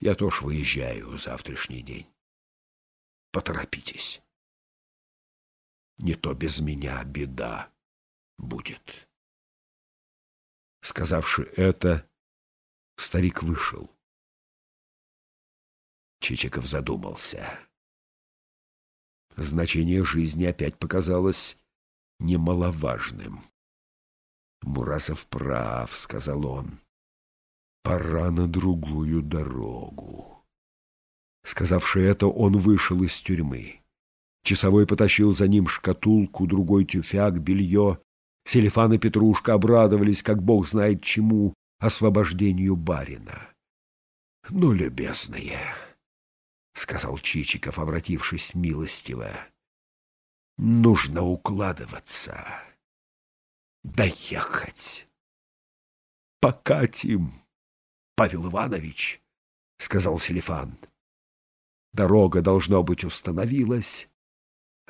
Я тоже выезжаю завтрашний день. Поторопитесь. Не то без меня беда будет. Сказавши это, старик вышел. Чичиков задумался. Значение жизни опять показалось немаловажным. «Мурасов прав», — сказал он. «Пора на другую дорогу». Сказавши это, он вышел из тюрьмы. Часовой потащил за ним шкатулку, другой тюфяк, белье. Селифан и Петрушка обрадовались, как бог знает чему, освобождению барина. — Ну, любезные, — сказал Чичиков, обратившись милостиво, — нужно укладываться, доехать. — Покатим, Павел Иванович, — сказал Селифан. Дорога, должно быть, установилась.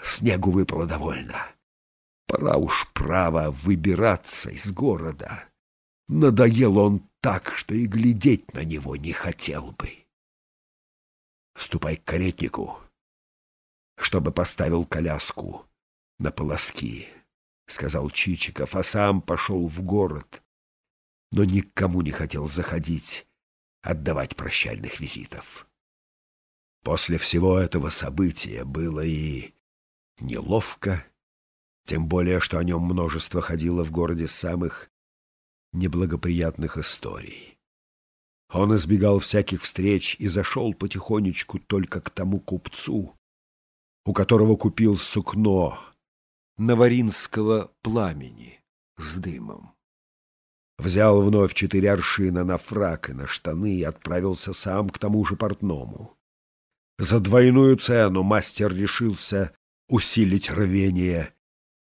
Снегу выпало довольно. Пора уж право выбираться из города. Надоел он так, что и глядеть на него не хотел бы. Ступай к каретнику, чтобы поставил коляску на полоски, — сказал Чичиков, а сам пошел в город, но никому не хотел заходить, отдавать прощальных визитов. После всего этого события было и неловко, тем более, что о нем множество ходило в городе самых неблагоприятных историй. Он избегал всяких встреч и зашел потихонечку только к тому купцу, у которого купил сукно наваринского пламени с дымом. Взял вновь четыре аршина на фрак и на штаны и отправился сам к тому же портному. За двойную цену мастер решился усилить рвение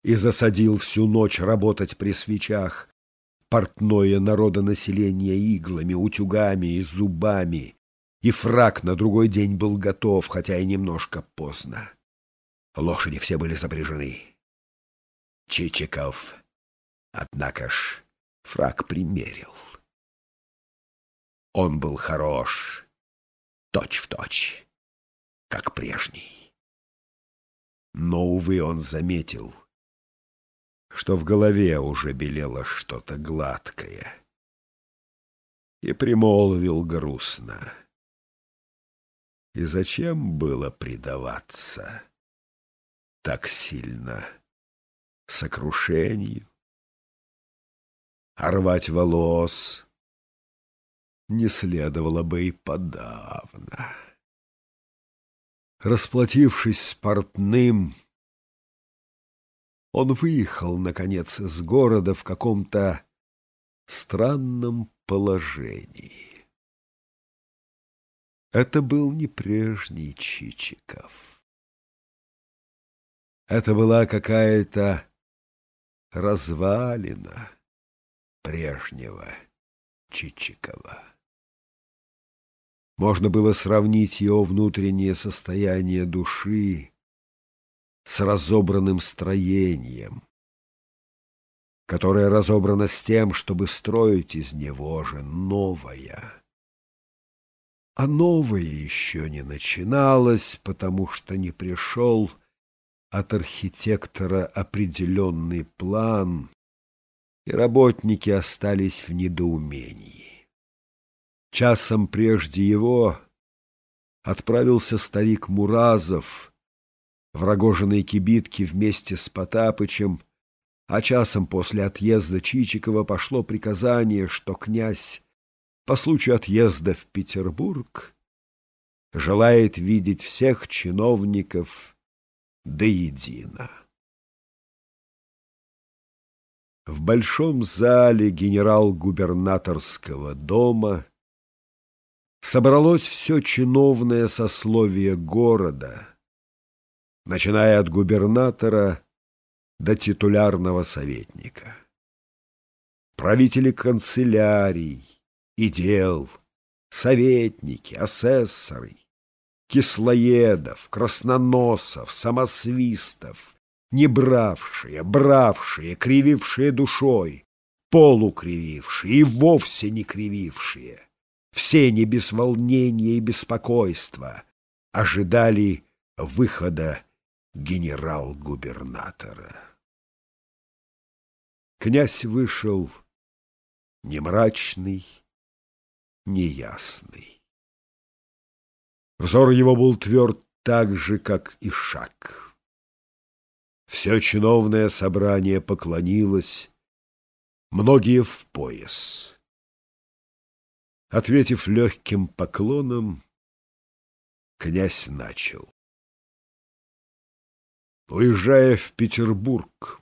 и засадил всю ночь работать при свечах, портное народонаселение иглами, утюгами и зубами, и фрак на другой день был готов, хотя и немножко поздно. Лошади все были запряжены. Чичиков, однако ж, фрак примерил. Он был хорош, точь-в-точь, точь, как прежний. Но, увы, он заметил, что в голове уже белело что-то гладкое, и примолвил грустно. И зачем было предаваться так сильно сокрушению? А рвать волос не следовало бы и подавно. Расплатившись с портным, он выехал, наконец, из города в каком-то странном положении. Это был не прежний Чичиков. Это была какая-то развалина прежнего Чичикова. Можно было сравнить его внутреннее состояние души с разобранным строением, которое разобрано с тем, чтобы строить из него же новое. А новое еще не начиналось, потому что не пришел от архитектора определенный план, и работники остались в недоумении. Часом прежде его отправился старик Муразов, в рогожиной кибитке вместе с Потапычем, а часом после отъезда Чичикова пошло приказание, что князь по случаю отъезда в Петербург желает видеть всех чиновников до едино. В большом зале генерал-губернаторского дома собралось все чиновное сословие города — начиная от губернатора до титулярного советника. Правители канцелярий и дел, советники, асессоры, кислоедов, красноносов, самосвистов, не бравшие, бравшие, кривившие душой, полукривившие и вовсе не кривившие, Все не без волнения и беспокойства ожидали выхода генерал-губернатора. Князь вышел не мрачный, не ясный. Взор его был тверд так же, как и шаг. Все чиновное собрание поклонилось, многие в пояс. Ответив легким поклоном, князь начал. Уезжая в Петербург,